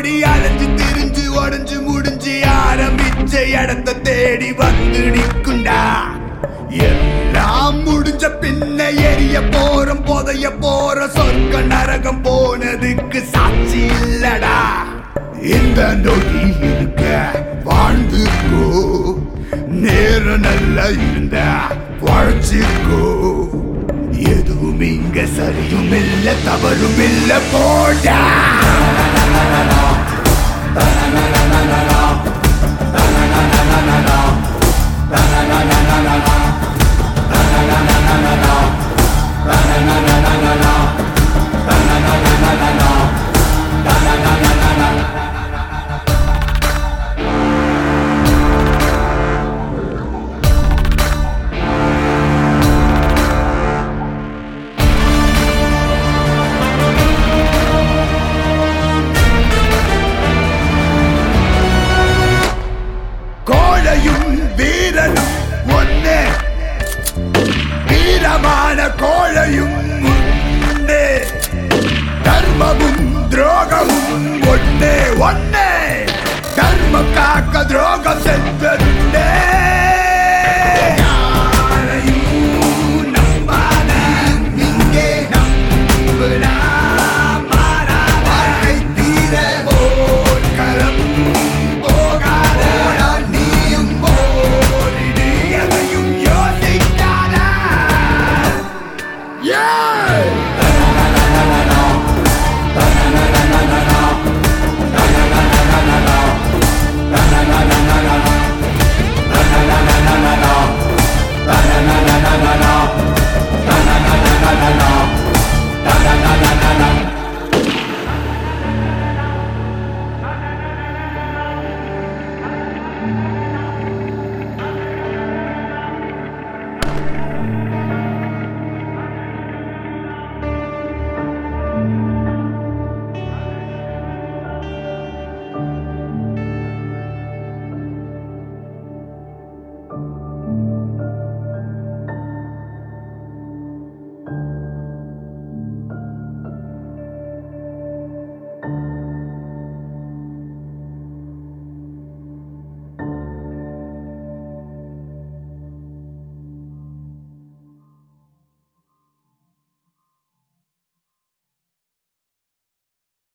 ஓடி அலைஞ்சு திரிஞ்சு உடஞ்சு முடிஞ்சு ஆரம்பிச்ச இடத்த தேடி வந்து நிற்குண்டா. எல்லாம் முடிஞ்ச பின்ன எரிய போறோம் புதைய போற சொர்க்க நரகம் போனதுக்கு சாட்சி இல்லடா. இந்த நொடி இருக்க வாழ்ந்துக்கோ நேரம் நல்லா இருந்த வாழ்ச்சிக்கோ. எதுவும் இங்க சரியும் இல்ல தவறும் இல்ல போடா. drogas entender